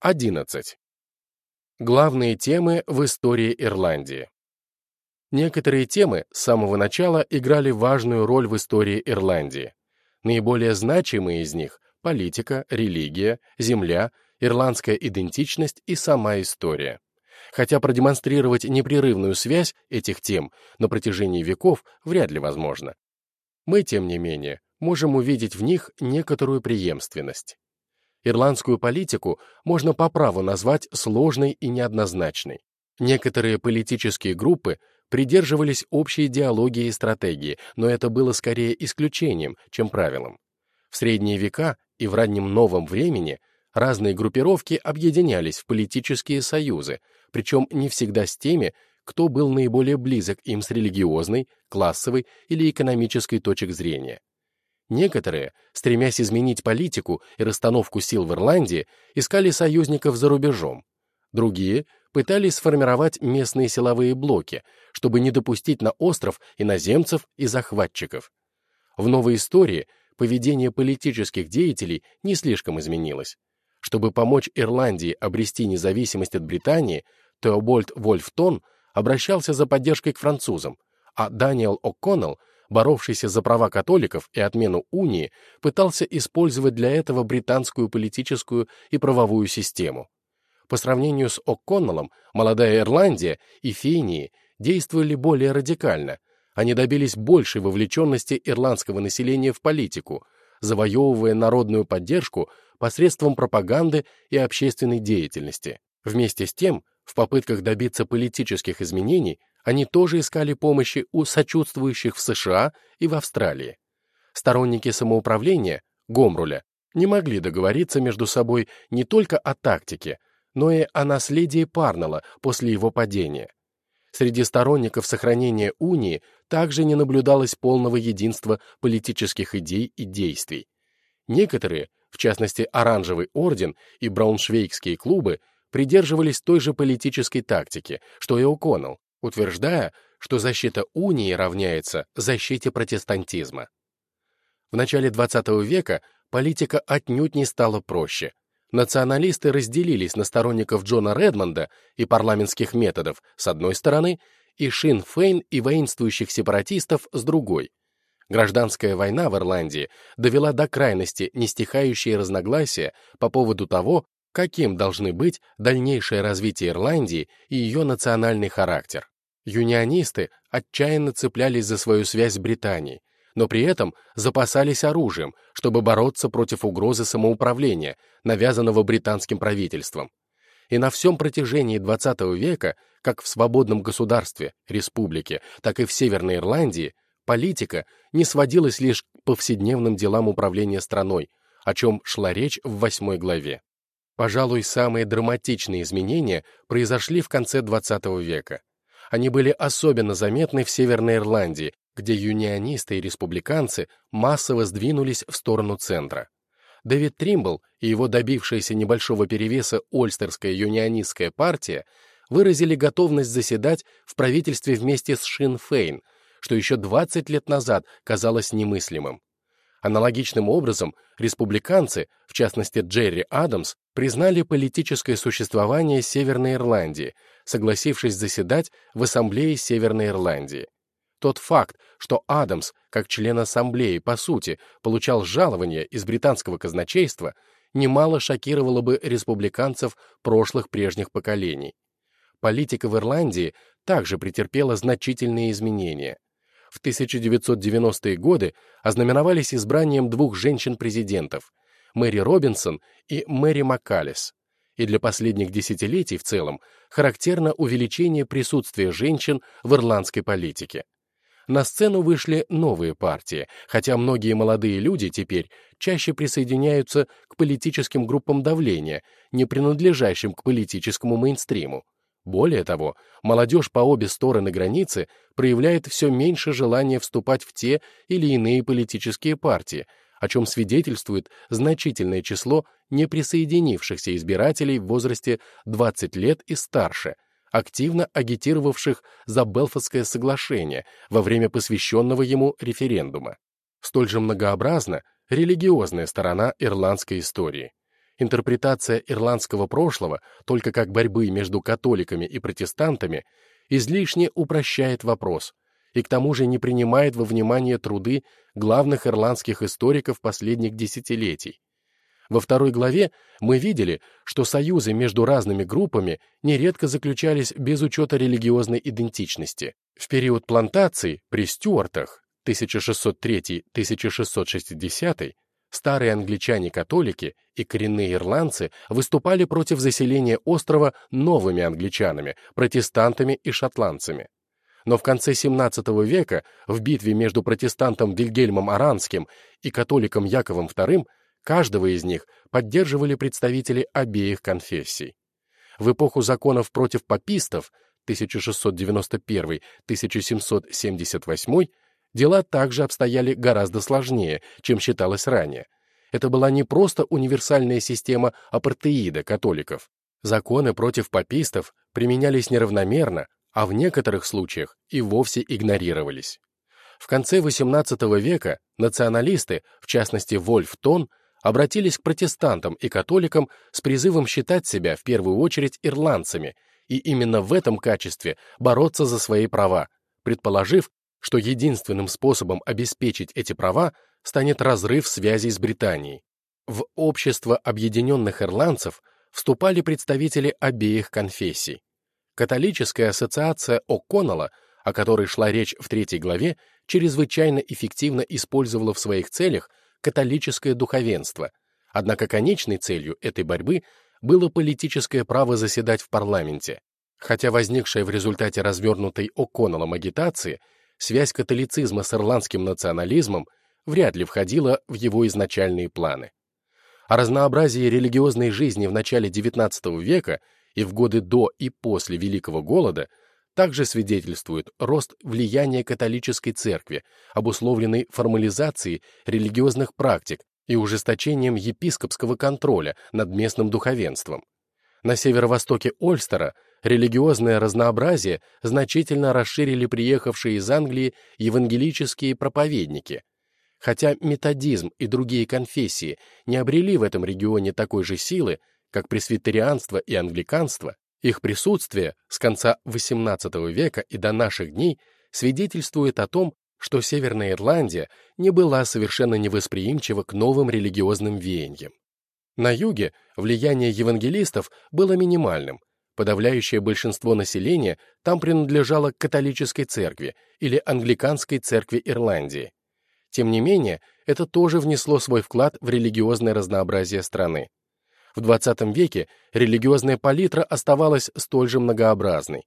11. Главные темы в истории Ирландии. Некоторые темы с самого начала играли важную роль в истории Ирландии. Наиболее значимые из них — политика, религия, земля, ирландская идентичность и сама история. Хотя продемонстрировать непрерывную связь этих тем на протяжении веков вряд ли возможно. Мы, тем не менее, можем увидеть в них некоторую преемственность. Ирландскую политику можно по праву назвать сложной и неоднозначной. Некоторые политические группы придерживались общей идеологии и стратегии, но это было скорее исключением, чем правилом. В средние века и в раннем новом времени разные группировки объединялись в политические союзы, причем не всегда с теми, кто был наиболее близок им с религиозной, классовой или экономической точек зрения. Некоторые, стремясь изменить политику и расстановку сил в Ирландии, искали союзников за рубежом. Другие пытались сформировать местные силовые блоки, чтобы не допустить на остров иноземцев и захватчиков. В новой истории поведение политических деятелей не слишком изменилось. Чтобы помочь Ирландии обрести независимость от Британии, Теобольд Вольфтон обращался за поддержкой к французам, а Даниэл О'Коннелл боровшийся за права католиков и отмену унии, пытался использовать для этого британскую политическую и правовую систему. По сравнению с О'Коннеллом, молодая Ирландия и Фении действовали более радикально. Они добились большей вовлеченности ирландского населения в политику, завоевывая народную поддержку посредством пропаганды и общественной деятельности. Вместе с тем, в попытках добиться политических изменений, они тоже искали помощи у сочувствующих в США и в Австралии. Сторонники самоуправления, Гомруля, не могли договориться между собой не только о тактике, но и о наследии Парнелла после его падения. Среди сторонников сохранения унии также не наблюдалось полного единства политических идей и действий. Некоторые, в частности Оранжевый орден и Брауншвейгские клубы, придерживались той же политической тактики, что и О'Коннелл, утверждая, что защита унии равняется защите протестантизма. В начале XX века политика отнюдь не стала проще. Националисты разделились на сторонников Джона Редмонда и парламентских методов с одной стороны и Шин Фейн и воинствующих сепаратистов с другой. Гражданская война в Ирландии довела до крайности нестихающие разногласия по поводу того, каким должны быть дальнейшее развитие Ирландии и ее национальный характер. Юнионисты отчаянно цеплялись за свою связь с Британией, но при этом запасались оружием, чтобы бороться против угрозы самоуправления, навязанного британским правительством. И на всем протяжении XX века, как в свободном государстве, республике, так и в Северной Ирландии, политика не сводилась лишь к повседневным делам управления страной, о чем шла речь в восьмой главе. Пожалуй, самые драматичные изменения произошли в конце XX века. Они были особенно заметны в Северной Ирландии, где юнионисты и республиканцы массово сдвинулись в сторону центра. Дэвид Тримбл и его добившаяся небольшого перевеса Ольстерская юнионистская партия выразили готовность заседать в правительстве вместе с Шин Фейн, что еще 20 лет назад казалось немыслимым. Аналогичным образом республиканцы, в частности Джерри Адамс, признали политическое существование Северной Ирландии, согласившись заседать в Ассамблее Северной Ирландии. Тот факт, что Адамс, как член Ассамблеи, по сути, получал жалование из британского казначейства, немало шокировало бы республиканцев прошлых прежних поколений. Политика в Ирландии также претерпела значительные изменения в 1990-е годы ознаменовались избранием двух женщин-президентов — Мэри Робинсон и Мэри МакКаллес. И для последних десятилетий в целом характерно увеличение присутствия женщин в ирландской политике. На сцену вышли новые партии, хотя многие молодые люди теперь чаще присоединяются к политическим группам давления, не принадлежащим к политическому мейнстриму. Более того, молодежь по обе стороны границы проявляет все меньше желания вступать в те или иные политические партии, о чем свидетельствует значительное число неприсоединившихся избирателей в возрасте 20 лет и старше, активно агитировавших за Белфастское соглашение во время посвященного ему референдума. Столь же многообразна религиозная сторона ирландской истории. Интерпретация ирландского прошлого только как борьбы между католиками и протестантами излишне упрощает вопрос и к тому же не принимает во внимание труды главных ирландских историков последних десятилетий. Во второй главе мы видели, что союзы между разными группами нередко заключались без учета религиозной идентичности. В период плантаций при Стюартах 1603-1660 старые англичане-католики и коренные ирландцы выступали против заселения острова новыми англичанами, протестантами и шотландцами. Но в конце XVII века в битве между протестантом Вильгельмом Аранским и католиком Яковом II каждого из них поддерживали представители обеих конфессий. В эпоху законов против папистов 1691-1778 дела также обстояли гораздо сложнее, чем считалось ранее. Это была не просто универсальная система апартеида католиков. Законы против папистов применялись неравномерно, а в некоторых случаях и вовсе игнорировались. В конце XVIII века националисты, в частности Вольф Тон, обратились к протестантам и католикам с призывом считать себя в первую очередь ирландцами и именно в этом качестве бороться за свои права, предположив, что единственным способом обеспечить эти права станет разрыв связей с Британией. В общество объединенных ирландцев вступали представители обеих конфессий. Католическая ассоциация О'Коннелла, о которой шла речь в третьей главе, чрезвычайно эффективно использовала в своих целях католическое духовенство, однако конечной целью этой борьбы было политическое право заседать в парламенте. Хотя возникшая в результате развернутой О'Коннеллом агитации связь католицизма с ирландским национализмом вряд ли входила в его изначальные планы. О разнообразии религиозной жизни в начале XIX века и в годы до и после Великого Голода также свидетельствует рост влияния католической церкви, обусловленный формализацией религиозных практик и ужесточением епископского контроля над местным духовенством. На северо-востоке Ольстера религиозное разнообразие значительно расширили приехавшие из Англии евангелические проповедники – Хотя методизм и другие конфессии не обрели в этом регионе такой же силы, как пресвитерианство и англиканство, их присутствие с конца XVIII века и до наших дней свидетельствует о том, что Северная Ирландия не была совершенно невосприимчива к новым религиозным веяниям. На юге влияние евангелистов было минимальным, подавляющее большинство населения там принадлежало к католической церкви или англиканской церкви Ирландии. Тем не менее, это тоже внесло свой вклад в религиозное разнообразие страны. В XX веке религиозная палитра оставалась столь же многообразной.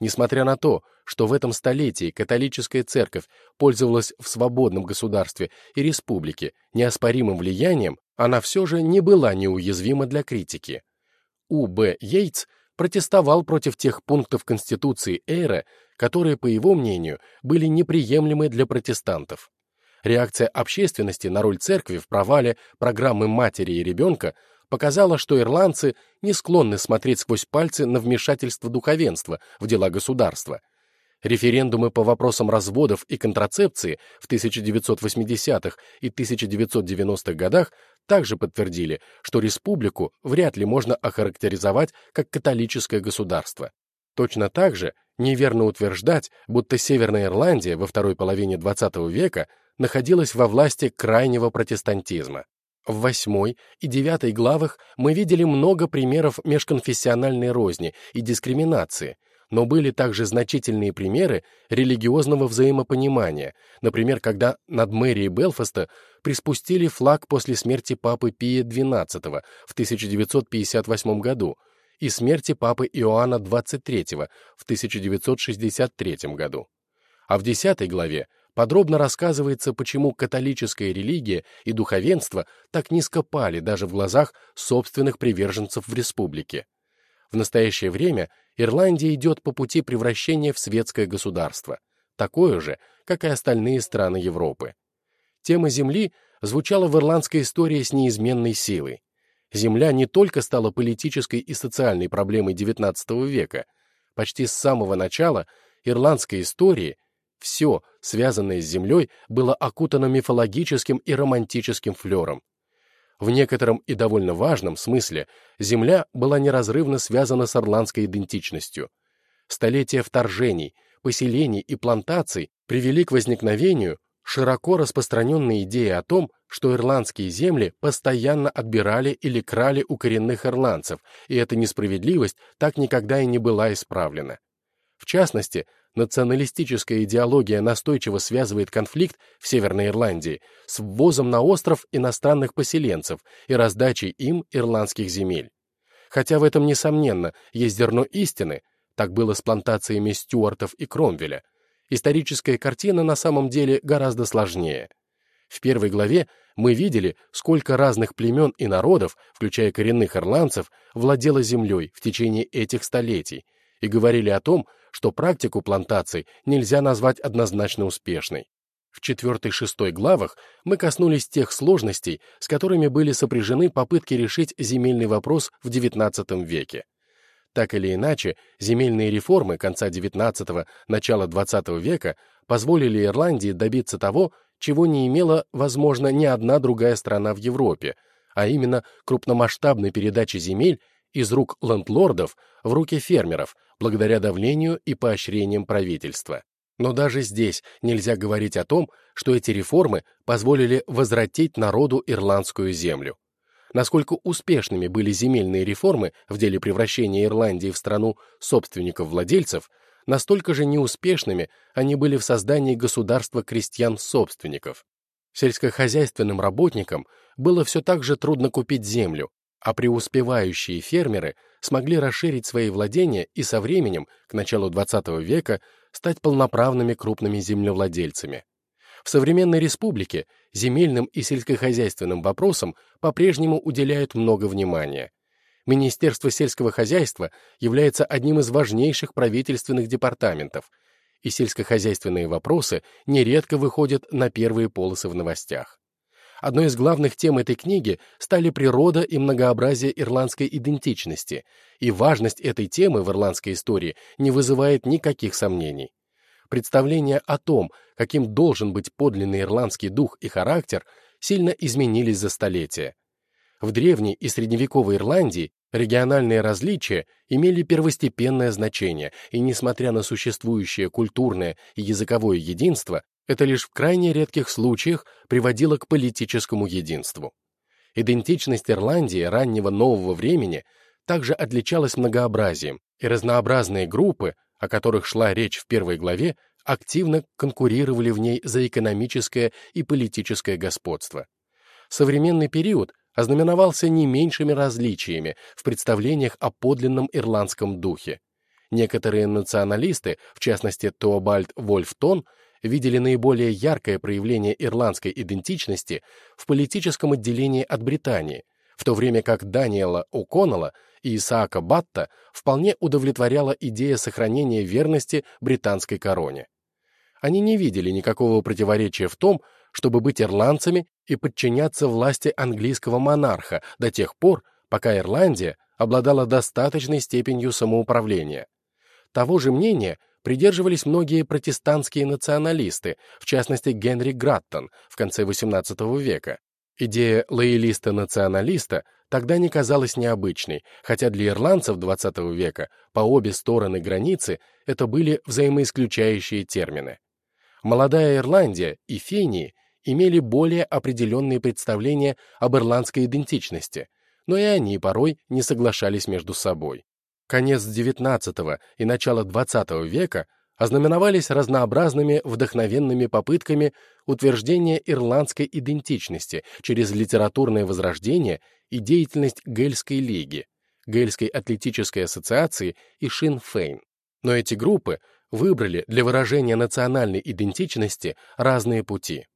Несмотря на то, что в этом столетии католическая церковь пользовалась в свободном государстве и республике неоспоримым влиянием, она все же не была неуязвима для критики. У. Б. Йейтс протестовал против тех пунктов Конституции Эйра, которые, по его мнению, были неприемлемы для протестантов. Реакция общественности на роль церкви в провале программы матери и ребенка показала, что ирландцы не склонны смотреть сквозь пальцы на вмешательство духовенства в дела государства. Референдумы по вопросам разводов и контрацепции в 1980-х и 1990-х годах также подтвердили, что республику вряд ли можно охарактеризовать как католическое государство. Точно так же неверно утверждать, будто Северная Ирландия во второй половине XX века находилась во власти крайнего протестантизма. В восьмой и девятой главах мы видели много примеров межконфессиональной розни и дискриминации, но были также значительные примеры религиозного взаимопонимания, например, когда над мэрией Белфаста приспустили флаг после смерти папы Пия XII в 1958 году и смерти папы Иоанна XXIII в 1963 году. А в десятой главе подробно рассказывается, почему католическая религия и духовенство так низко пали даже в глазах собственных приверженцев в республике. В настоящее время Ирландия идет по пути превращения в светское государство, такое же, как и остальные страны Европы. Тема земли звучала в ирландской истории с неизменной силой. Земля не только стала политической и социальной проблемой XIX века, почти с самого начала ирландской истории – все, связанное с землей, было окутано мифологическим и романтическим флером. В некотором и довольно важном смысле земля была неразрывно связана с ирландской идентичностью. Столетия вторжений, поселений и плантаций привели к возникновению широко распространенной идеи о том, что ирландские земли постоянно отбирали или крали у коренных ирландцев, и эта несправедливость так никогда и не была исправлена. В частности, националистическая идеология настойчиво связывает конфликт в Северной Ирландии с ввозом на остров иностранных поселенцев и раздачей им ирландских земель. Хотя в этом, несомненно, есть зерно истины, так было с плантациями Стюартов и Кромвеля, историческая картина на самом деле гораздо сложнее. В первой главе мы видели, сколько разных племен и народов, включая коренных ирландцев, владело землей в течение этих столетий, и говорили о том, что практику плантаций нельзя назвать однозначно успешной. В четвертой-шестой главах мы коснулись тех сложностей, с которыми были сопряжены попытки решить земельный вопрос в XIX веке. Так или иначе, земельные реформы конца XIX – начала XX века позволили Ирландии добиться того, чего не имела, возможно, ни одна другая страна в Европе, а именно крупномасштабной передачи земель из рук лендлордов в руки фермеров, благодаря давлению и поощрениям правительства. Но даже здесь нельзя говорить о том, что эти реформы позволили возвратить народу ирландскую землю. Насколько успешными были земельные реформы в деле превращения Ирландии в страну собственников-владельцев, настолько же неуспешными они были в создании государства крестьян-собственников. Сельскохозяйственным работникам было все так же трудно купить землю, а преуспевающие фермеры смогли расширить свои владения и со временем, к началу XX века, стать полноправными крупными землевладельцами. В современной республике земельным и сельскохозяйственным вопросам по-прежнему уделяют много внимания. Министерство сельского хозяйства является одним из важнейших правительственных департаментов, и сельскохозяйственные вопросы нередко выходят на первые полосы в новостях. Одной из главных тем этой книги стали природа и многообразие ирландской идентичности, и важность этой темы в ирландской истории не вызывает никаких сомнений. Представления о том, каким должен быть подлинный ирландский дух и характер, сильно изменились за столетия. В древней и средневековой Ирландии региональные различия имели первостепенное значение, и несмотря на существующее культурное и языковое единство, это лишь в крайне редких случаях приводило к политическому единству. Идентичность Ирландии раннего нового времени также отличалась многообразием, и разнообразные группы, о которых шла речь в первой главе, активно конкурировали в ней за экономическое и политическое господство. Современный период ознаменовался не меньшими различиями в представлениях о подлинном ирландском духе. Некоторые националисты, в частности Теобальд Вольфтон, видели наиболее яркое проявление ирландской идентичности в политическом отделении от Британии, в то время как Даниэла О'Коннелла и Исаака Батта вполне удовлетворяла идея сохранения верности британской короне. Они не видели никакого противоречия в том, чтобы быть ирландцами и подчиняться власти английского монарха до тех пор, пока Ирландия обладала достаточной степенью самоуправления. Того же мнения придерживались многие протестантские националисты, в частности Генри Граттон в конце XVIII века. Идея лоялиста-националиста тогда не казалась необычной, хотя для ирландцев XX века по обе стороны границы это были взаимоисключающие термины. Молодая Ирландия и Фении имели более определенные представления об ирландской идентичности, но и они порой не соглашались между собой. Конец XIX и начало XX века ознаменовались разнообразными вдохновенными попытками утверждения ирландской идентичности через литературное возрождение и деятельность Гельской лиги, Гельской атлетической ассоциации и Шин-Фейн. Но эти группы выбрали для выражения национальной идентичности разные пути.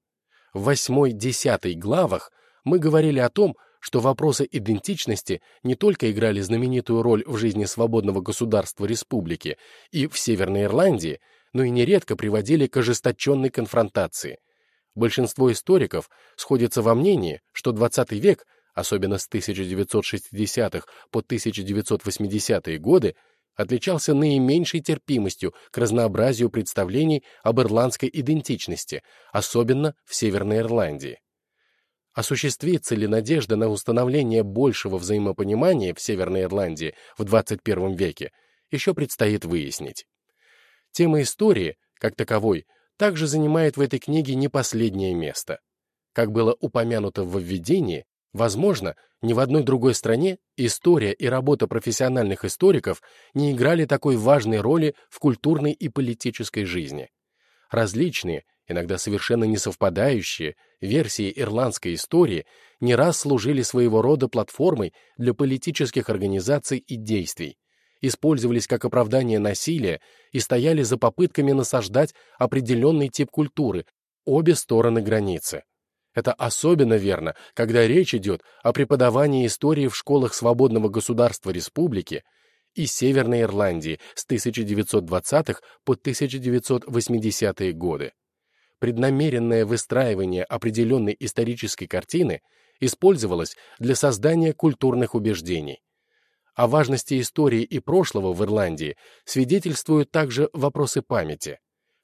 В восьмой-десятой главах мы говорили о том, что вопросы идентичности не только играли знаменитую роль в жизни свободного государства-республики и в Северной Ирландии, но и нередко приводили к ожесточенной конфронтации. Большинство историков сходятся во мнении, что XX век, особенно с 1960-х по 1980-е годы, отличался наименьшей терпимостью к разнообразию представлений об ирландской идентичности, особенно в Северной Ирландии. Осуществится ли надежда на установление большего взаимопонимания в Северной Ирландии в 21 веке, еще предстоит выяснить. Тема истории, как таковой, также занимает в этой книге не последнее место. Как было упомянуто в введении, возможно, ни в одной другой стране история и работа профессиональных историков не играли такой важной роли в культурной и политической жизни. Различные, иногда совершенно не совпадающие, версии ирландской истории не раз служили своего рода платформой для политических организаций и действий, использовались как оправдание насилия и стояли за попытками насаждать определенный тип культуры, обе стороны границы. Это особенно верно, когда речь идет о преподавании истории в школах свободного государства республики и Северной Ирландии с 1920-х по 1980-е годы. Преднамеренное выстраивание определенной исторической картины использовалось для создания культурных убеждений. О важности истории и прошлого в Ирландии свидетельствуют также вопросы памяти.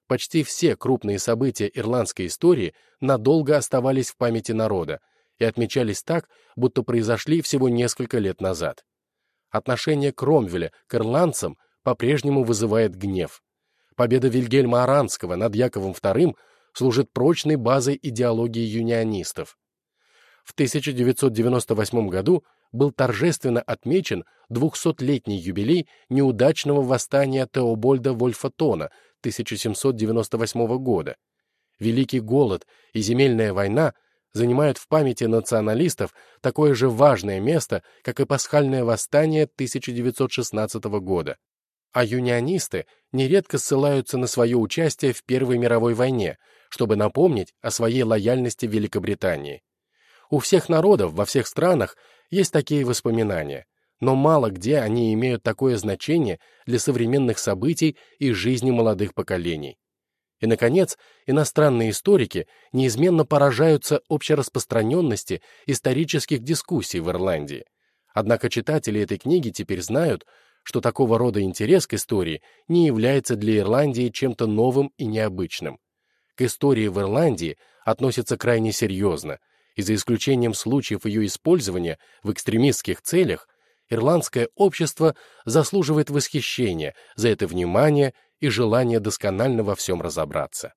Почти все крупные события ирландской истории надолго оставались в памяти народа и отмечались так, будто произошли всего несколько лет назад. Отношение Кромвеля к ирландцам по-прежнему вызывает гнев. Победа Вильгельма Аранского над Яковом II служит прочной базой идеологии юнионистов. В 1998 году был торжественно отмечен 200-летний юбилей неудачного восстания Теобольда Вольфатона 1798 года. Великий голод и земельная война занимают в памяти националистов такое же важное место, как и пасхальное восстание 1916 года. А юнионисты нередко ссылаются на свое участие в Первой мировой войне, чтобы напомнить о своей лояльности Великобритании. У всех народов во всех странах есть такие воспоминания, но мало где они имеют такое значение для современных событий и жизни молодых поколений. И, наконец, иностранные историки неизменно поражаются общераспространенности исторических дискуссий в Ирландии. Однако читатели этой книги теперь знают, что такого рода интерес к истории не является для Ирландии чем-то новым и необычным. К истории в Ирландии относятся крайне серьезно, и за исключением случаев ее использования в экстремистских целях, ирландское общество заслуживает восхищения за это внимание и желание досконально во всем разобраться.